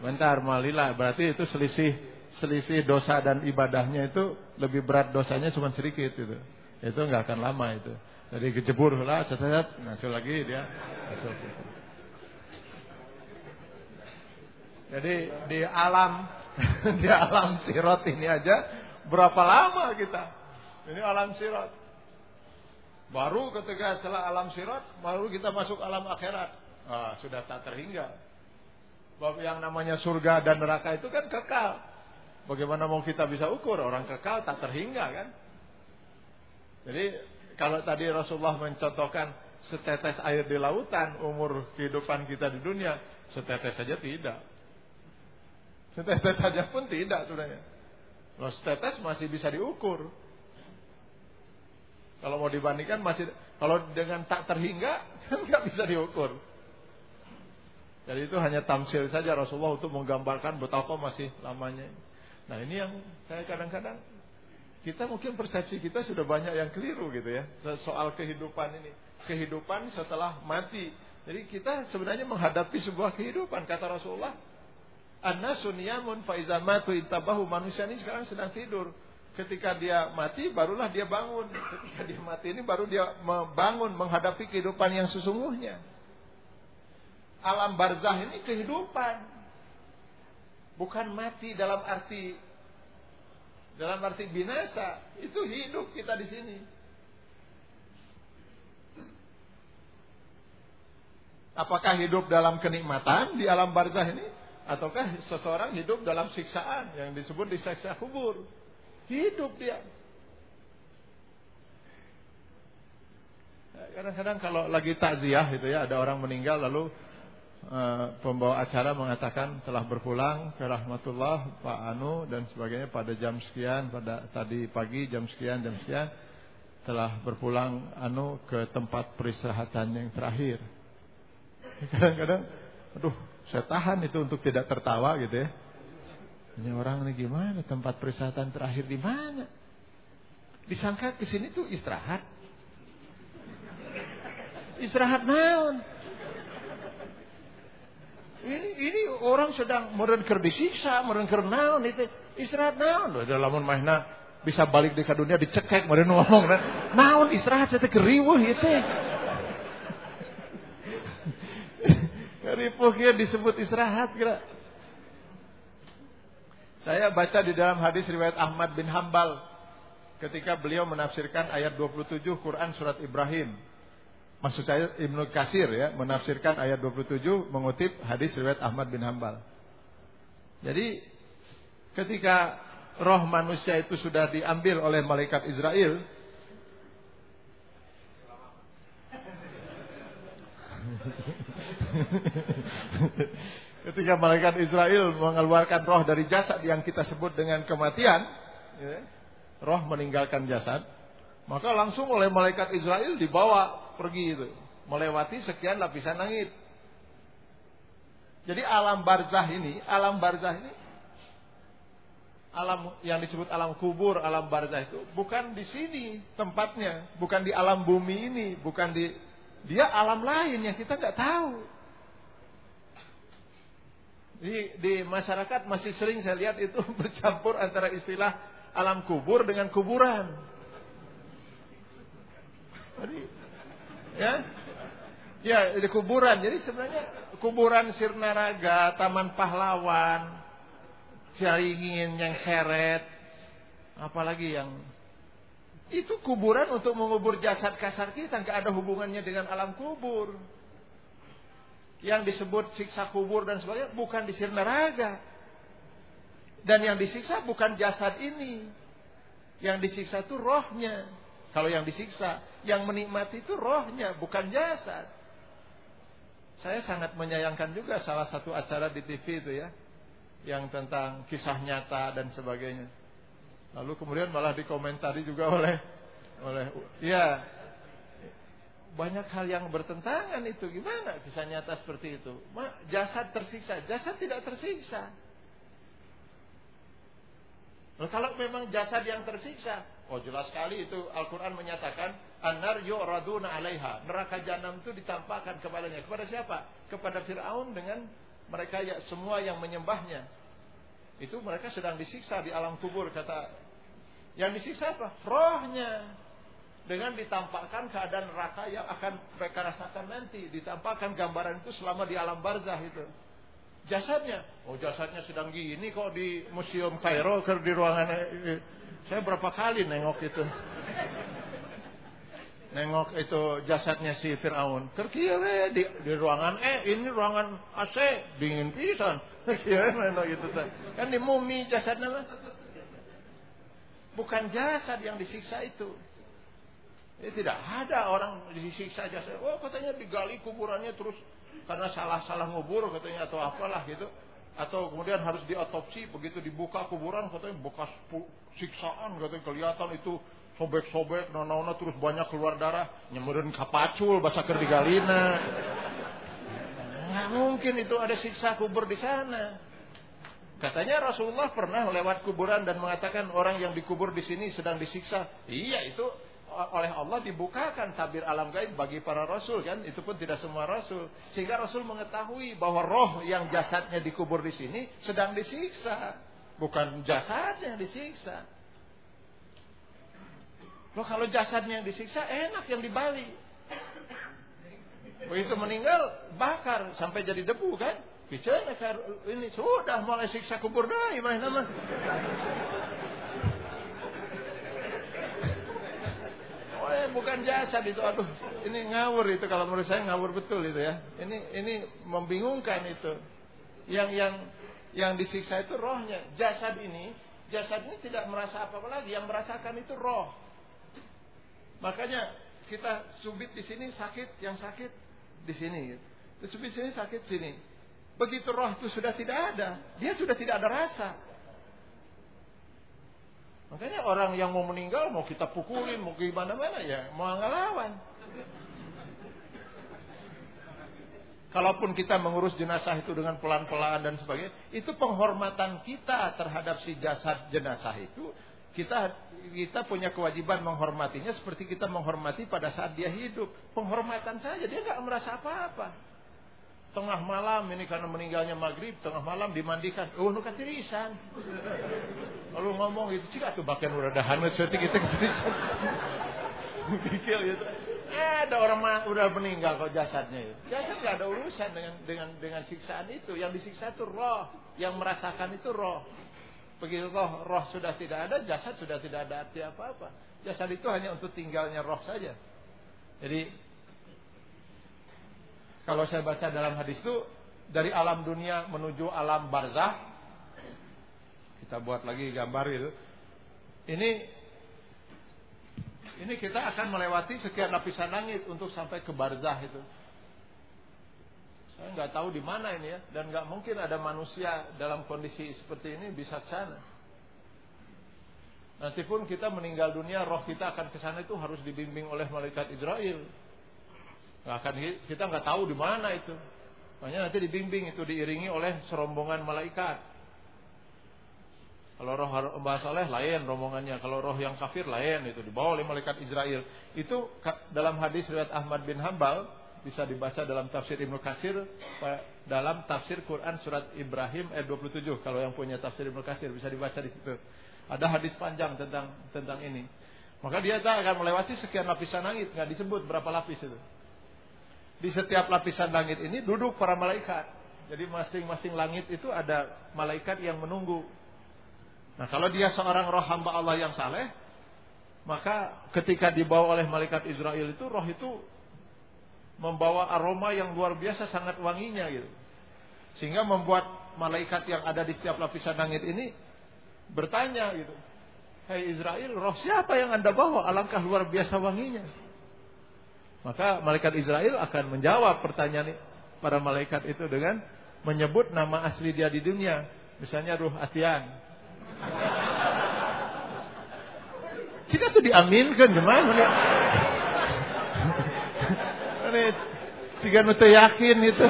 Bentar malilah berarti itu selisih selisih dosa dan ibadahnya itu lebih berat dosanya cuma sedikit itu. Itu nggak akan lama itu. Jadi kejebur lah, setet, masuk lagi dia masuk. Jadi di alam <laughs> di alam sirot ini aja berapa lama kita? Ini alam sirot. Baru ketika setelah alam sirat, baru kita masuk alam akhirat. Ah, sudah tak terhingga. Bab yang namanya surga dan neraka itu kan kekal. Bagaimana mau kita bisa ukur orang kekal tak terhingga kan? Jadi kalau tadi Rasulullah mencontohkan setetes air di lautan umur kehidupan kita di dunia, setetes saja tidak. Setetes saja pun tidak sebenarnya. Kalau setetes masih bisa diukur. Kalau mau dibandingkan masih kalau dengan tak terhingga <laughs> kan nggak bisa diukur. Jadi itu hanya tamsil saja Rasulullah untuk menggambarkan betapa masih lamanya. Nah ini yang saya kadang-kadang kita mungkin persepsi kita sudah banyak yang keliru gitu ya soal kehidupan ini. Kehidupan setelah mati. Jadi kita sebenarnya menghadapi sebuah kehidupan kata Rasulullah. Anna sunyamun faizamatu intabahu manusia ini sekarang sedang tidur. Ketika dia mati barulah dia bangun. Ketika dia mati ini baru dia membangun menghadapi kehidupan yang sesungguhnya. Alam barzah ini kehidupan. Bukan mati dalam arti dalam arti binasa, itu hidup kita di sini. Apakah hidup dalam kenikmatan di alam barzah ini ataukah seseorang hidup dalam siksaan yang disebut disiksa kubur? Hidup dia. Kadang-kadang kalau lagi takziah gitu ya, ada orang meninggal lalu uh, pembawa acara mengatakan telah berpulang ke rahmatullah Pak Anu dan sebagainya pada jam sekian, pada tadi pagi jam sekian, jam sekian telah berpulang Anu ke tempat peristirahatan yang terakhir. <laughs> Kadang-kadang, aduh, saya tahan itu untuk tidak tertawa gitu ya. Ini orang ini gimana? Tempat perisatan terakhir di mana? Disangka ke sini tuh istirahat. Istirahat naon? Ini ini orang sedang merenker disiksa, merenker naon itu istirahat naon? Udah lamun mahna bisa balik di dunia dicekek meureun ngomong nah. Naon istirahat saya teh keriweuh ieu teh. Ripuh disebut istirahat kira. Saya baca di dalam hadis riwayat Ahmad bin Hambal ketika beliau menafsirkan ayat 27 Quran surat Ibrahim. Maksud saya Ibnu Kasir ya, menafsirkan ayat 27 mengutip hadis riwayat Ahmad bin Hambal. Jadi ketika roh manusia itu sudah diambil oleh malaikat Israel <laughs> Ketika malaikat Israel mengeluarkan roh dari jasad yang kita sebut dengan kematian, ya, roh meninggalkan jasad, Maka langsung oleh malaikat Israel dibawa pergi itu. Melewati sekian lapisan langit. Jadi alam barzah ini, alam barzah ini alam yang disebut alam kubur, alam barzah itu bukan di sini tempatnya, bukan di alam bumi ini, bukan di dia alam lain yang kita nggak tahu. Di, di masyarakat masih sering saya lihat itu <laughs> bercampur antara istilah alam kubur dengan kuburan. Jadi, ya, ya di kuburan. Jadi sebenarnya kuburan Sirnaraga, Taman Pahlawan, Caringin yang seret, apalagi yang itu kuburan untuk mengubur jasad kasar kita, nggak ada hubungannya dengan alam kubur. Yang disebut siksa kubur dan sebagainya bukan di neraga. Dan yang disiksa bukan jasad ini. Yang disiksa itu rohnya. Kalau yang disiksa, yang menikmati itu rohnya, bukan jasad. Saya sangat menyayangkan juga salah satu acara di TV itu ya yang tentang kisah nyata dan sebagainya. Lalu kemudian malah dikomentari juga oleh oleh ya banyak hal yang bertentangan itu gimana kisah nyata seperti itu. Jasad tersiksa, jasad tidak tersiksa. Nah, kalau memang jasad yang tersiksa, oh jelas sekali itu Al-Quran menyatakan anar yu'raduna alaiha. Neraka jahanam itu ditampakkan kepadanya. Kepada siapa? Kepada Fir'aun dengan mereka ya semua yang menyembahnya. Itu mereka sedang disiksa di alam kubur kata yang disiksa apa? Rohnya dengan ditampakkan keadaan neraka yang akan mereka rasakan nanti, ditampakkan gambaran itu selama di alam barzah itu. Jasadnya, oh jasadnya sedang gini kok di Museum Kairo di ruangan saya berapa kali nengok itu. Nengok itu jasadnya si Firaun. Kerkia di, di ruangan eh ini ruangan AC dingin pisan. Gitu Kan di mumi jasadnya. Bukan jasad yang disiksa itu. Ya, tidak ada orang disiksa jasad. Oh katanya digali kuburannya terus karena salah-salah ngubur katanya atau apalah gitu. Atau kemudian harus diotopsi begitu dibuka kuburan katanya bekas siksaan katanya kelihatan itu sobek-sobek nona-nona terus banyak keluar darah nyemurin kapacul bahasa kerdigalina Nggak mungkin itu ada siksa kubur di sana. Katanya Rasulullah pernah lewat kuburan dan mengatakan orang yang dikubur di sini sedang disiksa. Iya itu oleh Allah dibukakan tabir alam gaib bagi para rasul kan? Itu pun tidak semua rasul. Sehingga rasul mengetahui bahwa roh yang jasadnya dikubur di sini sedang disiksa. Bukan jasadnya yang disiksa. Loh kalau jasadnya yang disiksa enak yang di Bali Begitu meninggal bakar sampai jadi debu kan? Bicara ini sudah mulai siksa kubur dah gimana nama? Oh ya, bukan jasad itu aduh ini ngawur itu kalau menurut saya ngawur betul itu ya. Ini ini membingungkan itu. Yang yang yang disiksa itu rohnya. Jasad ini jasad ini tidak merasa apa-apa lagi. Yang merasakan itu roh. Makanya kita subit di sini sakit, yang sakit di sini. Gitu. di sini sakit sini. Begitu roh itu sudah tidak ada, dia sudah tidak ada rasa. Makanya orang yang mau meninggal mau kita pukulin, mau gimana mana ya, mau ngelawan. Kalaupun kita mengurus jenazah itu dengan pelan-pelan dan sebagainya, itu penghormatan kita terhadap si jasad jenazah itu kita kita punya kewajiban menghormatinya seperti kita menghormati pada saat dia hidup. Penghormatan saja, dia nggak merasa apa-apa. Tengah malam ini karena meninggalnya maghrib, tengah malam dimandikan. Oh, nu katirisan. Lalu ngomong itu, cik tuh bagian udah dahanut seperti kita katirisan. Pikir <laughs> gitu. Eh, ada orang mah udah meninggal kok jasadnya itu. Jasad nggak ada urusan dengan dengan dengan siksaan itu. Yang disiksa itu roh, yang merasakan itu roh. Begitu roh, roh sudah tidak ada, jasad sudah tidak ada arti apa-apa. Jasad itu hanya untuk tinggalnya roh saja. Jadi kalau saya baca dalam hadis itu dari alam dunia menuju alam barzah kita buat lagi gambar itu. Ini ini kita akan melewati sekian lapisan langit untuk sampai ke barzah itu. Saya nggak tahu di mana ini ya, dan nggak mungkin ada manusia dalam kondisi seperti ini bisa ke sana. Nanti pun kita meninggal dunia, roh kita akan ke sana itu harus dibimbing oleh malaikat Israel. Gak akan kita nggak tahu di mana itu. Makanya nanti dibimbing itu diiringi oleh serombongan malaikat. Kalau roh hamba soleh lain rombongannya, kalau roh yang kafir lain itu dibawa oleh malaikat Israel. Itu dalam hadis riwayat Ahmad bin Hambal bisa dibaca dalam tafsir Ibnu Kasir dalam tafsir Quran surat Ibrahim ayat 27 kalau yang punya tafsir Ibnu Kasir bisa dibaca di situ. Ada hadis panjang tentang tentang ini. Maka dia akan melewati sekian lapisan langit, nggak disebut berapa lapis itu. Di setiap lapisan langit ini duduk para malaikat. Jadi masing-masing langit itu ada malaikat yang menunggu. Nah kalau dia seorang roh hamba Allah yang saleh, maka ketika dibawa oleh malaikat Israel itu roh itu membawa aroma yang luar biasa sangat wanginya gitu. Sehingga membuat malaikat yang ada di setiap lapisan langit ini bertanya gitu. Hai hey Israel, roh siapa yang anda bawa? Alangkah luar biasa wanginya. Maka malaikat Israel akan menjawab pertanyaan para malaikat itu dengan menyebut nama asli dia di dunia. Misalnya Ruh Atian. Jika itu diaminkan gimana? Ini jika itu yakin itu.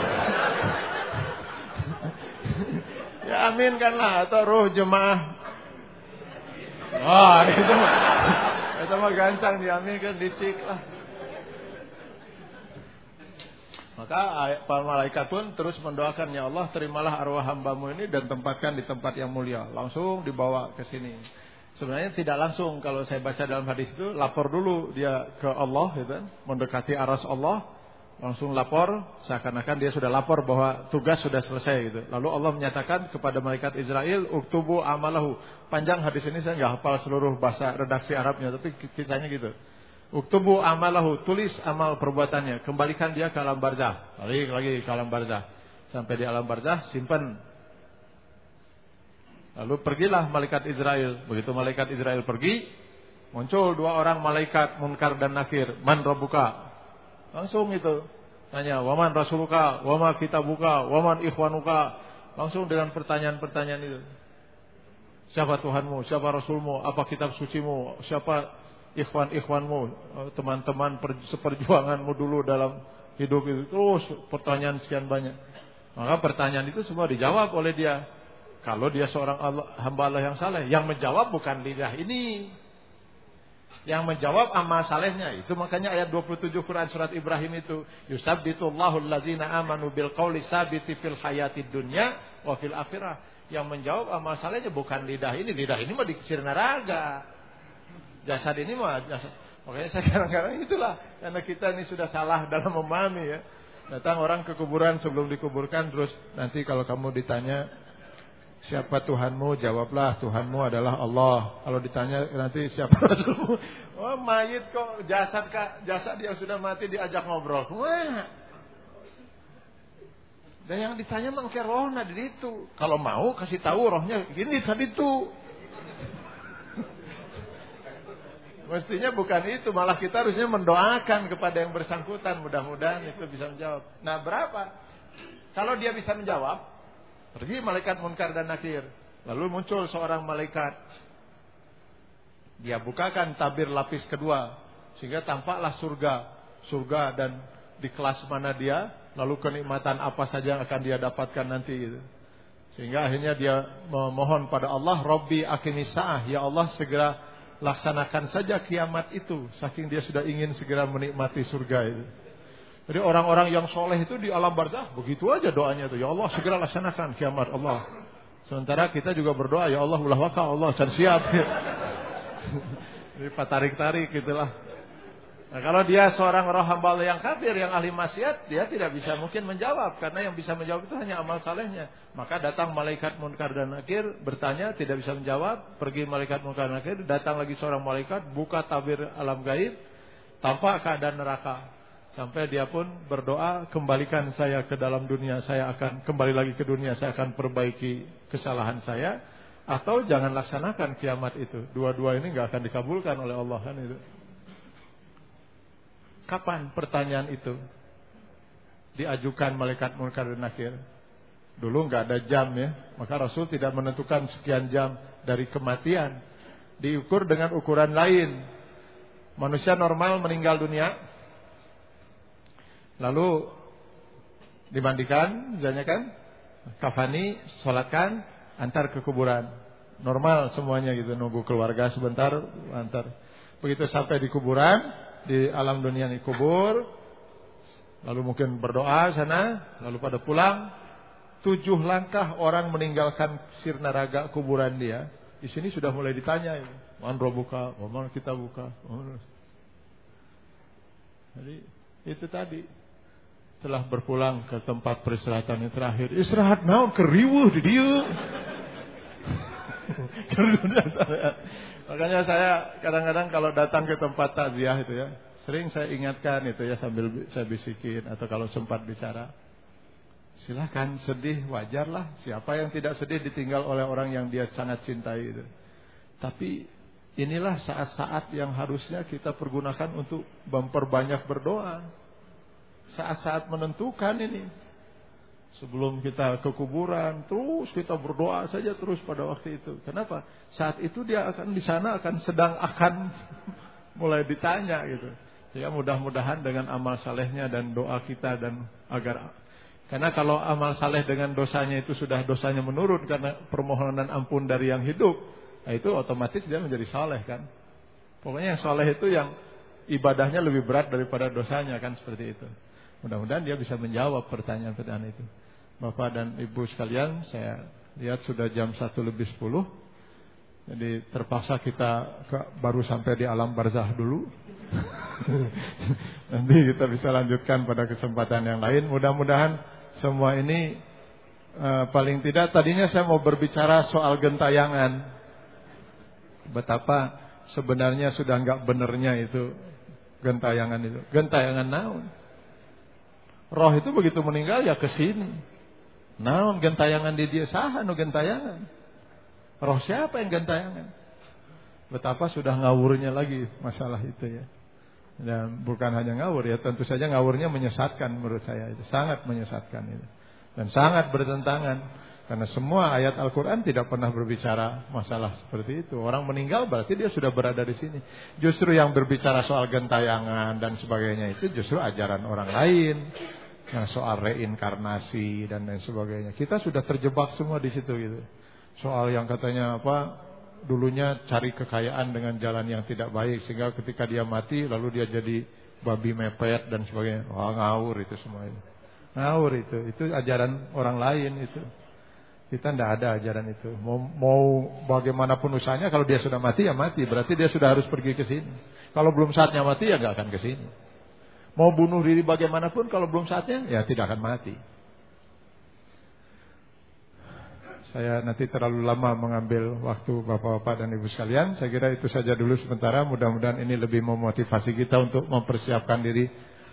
Ya aminkanlah atau roh jemaah Wah, itu mah itu mah gancang diaminkan dicik lah. Maka para malaikat pun terus mendoakan ya Allah terimalah arwah hambamu ini dan tempatkan di tempat yang mulia. Langsung dibawa ke sini. Sebenarnya tidak langsung kalau saya baca dalam hadis itu lapor dulu dia ke Allah gitu kan, mendekati aras Allah langsung lapor seakan-akan dia sudah lapor bahwa tugas sudah selesai gitu. Lalu Allah menyatakan kepada malaikat Israel, "Uktubu amalahu." Panjang hadis ini saya nggak hafal seluruh bahasa redaksi Arabnya, tapi kitanya gitu. Uktubu amalahu, tulis amal perbuatannya, kembalikan dia ke alam barzah. Balik lagi ke alam barzah. Sampai di alam barzah simpan. Lalu pergilah malaikat Israel. Begitu malaikat Israel pergi, muncul dua orang malaikat Munkar dan Nakir. Man Rabbuka? Langsung itu. Tanya, waman rasuluka, wama kitabuka, waman ikhwanuka. Langsung dengan pertanyaan-pertanyaan itu. Siapa Tuhanmu, siapa Rasulmu, apa kitab sucimu, siapa ikhwan-ikhwanmu, teman-teman seperjuanganmu dulu dalam hidup itu. Terus pertanyaan sekian banyak. Maka pertanyaan itu semua dijawab oleh dia. Kalau dia seorang Allah, hamba Allah yang saleh, yang menjawab bukan lidah ini, yang menjawab amal salehnya. Itu makanya ayat 27 Quran surat Ibrahim itu. Yusabbitullahu allazina amanu bil qawli sabiti fil hayati dunya wa fil akhirah. Yang menjawab amal salehnya bukan lidah ini. Lidah ini mah dikisir naraga. Jasad ini mah jasad. Makanya saya <laughs> kadang-kadang itulah. Karena kita ini sudah salah dalam memahami ya. Datang orang ke kuburan sebelum dikuburkan. Terus nanti kalau kamu ditanya Siapa Tuhanmu? Jawablah Tuhanmu adalah Allah. Kalau ditanya nanti siapa <laughs> Rasulmu? Oh mayit kok jasad kak jasad yang sudah mati diajak ngobrol. Wah. Dan yang ditanya mangke rohna di itu. Kalau mau kasih tahu rohnya ini tadi itu. Mestinya bukan itu, malah kita harusnya mendoakan kepada yang bersangkutan. Mudah-mudahan itu bisa menjawab. Nah berapa? Kalau dia bisa menjawab, Pergi malaikat munkar dan nakir. Lalu muncul seorang malaikat. Dia bukakan tabir lapis kedua. Sehingga tampaklah surga. Surga dan di kelas mana dia. Lalu kenikmatan apa saja yang akan dia dapatkan nanti. Gitu. Sehingga akhirnya dia memohon pada Allah. Robbi akimisa'ah. Ya Allah segera laksanakan saja kiamat itu. Saking dia sudah ingin segera menikmati surga itu. Jadi orang-orang yang soleh itu di alam barzah begitu aja doanya tuh. Ya Allah segera laksanakan kiamat Allah. Sementara kita juga berdoa ya Allah ulah waka Allah dan siap. <laughs> Jadi tarik-tarik gitulah. Nah, kalau dia seorang roh hamba Allah yang kafir, yang ahli maksiat, dia tidak bisa mungkin menjawab karena yang bisa menjawab itu hanya amal salehnya. Maka datang malaikat munkar dan nakir bertanya, tidak bisa menjawab, pergi malaikat munkar dan nakir, datang lagi seorang malaikat buka tabir alam gaib, tampak keadaan neraka. Sampai dia pun berdoa, kembalikan saya ke dalam dunia, saya akan kembali lagi ke dunia, saya akan perbaiki kesalahan saya. Atau jangan laksanakan kiamat itu. Dua-dua ini nggak akan dikabulkan oleh Allah kan itu. Kapan pertanyaan itu diajukan malaikat munkar dan nakir? Dulu nggak ada jam ya, maka Rasul tidak menentukan sekian jam dari kematian. diukur dengan ukuran lain. Manusia normal meninggal dunia, lalu dimandikan, misalnya kan, kafani, sholatkan, antar ke kuburan. Normal semuanya gitu, nunggu keluarga sebentar, antar. Begitu sampai di kuburan, di alam dunia ini kubur, lalu mungkin berdoa sana, lalu pada pulang, tujuh langkah orang meninggalkan sirna raga kuburan dia. Di sini sudah mulai ditanya. Man buka, man kita buka. Jadi itu tadi telah berpulang ke tempat peristirahatan yang terakhir. Istirahat naon keriwuh di dia. <laughs> Makanya saya kadang-kadang kalau datang ke tempat takziah itu ya, sering saya ingatkan itu ya sambil saya bisikin atau kalau sempat bicara. Silahkan sedih wajarlah. Siapa yang tidak sedih ditinggal oleh orang yang dia sangat cintai itu. Tapi inilah saat-saat yang harusnya kita pergunakan untuk memperbanyak berdoa. Saat-saat menentukan ini. Sebelum kita ke kuburan, terus kita berdoa saja terus pada waktu itu. Kenapa? Saat itu dia akan di sana akan sedang akan <laughs> mulai ditanya gitu. Ya mudah-mudahan dengan amal salehnya dan doa kita dan agar karena kalau amal saleh dengan dosanya itu sudah dosanya menurun karena permohonan ampun dari yang hidup, Nah, itu otomatis dia menjadi soleh kan. Pokoknya yang soleh itu yang ibadahnya lebih berat daripada dosanya kan seperti itu. Mudah-mudahan dia bisa menjawab pertanyaan-pertanyaan itu. Bapak dan Ibu sekalian, saya lihat sudah jam 1 lebih 10. Jadi terpaksa kita ke, baru sampai di alam barzah dulu. <laughs> Nanti kita bisa lanjutkan pada kesempatan yang lain. Mudah-mudahan semua ini uh, paling tidak tadinya saya mau berbicara soal gentayangan betapa sebenarnya sudah enggak benernya itu gentayangan itu. Gentayangan naon? Roh itu begitu meninggal ya ke sini. Naon gentayangan di dia saha nu gentayangan? Roh siapa yang gentayangan? Betapa sudah ngawurnya lagi masalah itu ya. Dan bukan hanya ngawur ya, tentu saja ngawurnya menyesatkan menurut saya itu, sangat menyesatkan itu. Dan sangat bertentangan karena semua ayat Al-Quran tidak pernah berbicara masalah seperti itu. Orang meninggal berarti dia sudah berada di sini. Justru yang berbicara soal gentayangan dan sebagainya itu justru ajaran orang lain. Yang soal reinkarnasi dan lain sebagainya. Kita sudah terjebak semua di situ gitu. Soal yang katanya apa dulunya cari kekayaan dengan jalan yang tidak baik sehingga ketika dia mati lalu dia jadi babi mepet dan sebagainya. Wah ngawur itu semua itu. Ngawur itu. Itu ajaran orang lain itu. Kita tidak ada ajaran itu. Mau, mau bagaimanapun usahanya, kalau dia sudah mati ya mati. Berarti dia sudah harus pergi ke sini. Kalau belum saatnya mati ya nggak akan ke sini. Mau bunuh diri bagaimanapun, kalau belum saatnya ya tidak akan mati. Saya nanti terlalu lama mengambil waktu bapak-bapak dan ibu sekalian. Saya kira itu saja dulu sementara. Mudah-mudahan ini lebih memotivasi kita untuk mempersiapkan diri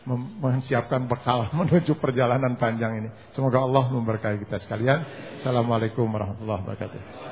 menyiapkan bekal <laughs> menuju perjalanan panjang ini. Semoga Allah memberkahi kita sekalian. Assalamualaikum warahmatullahi wabarakatuh.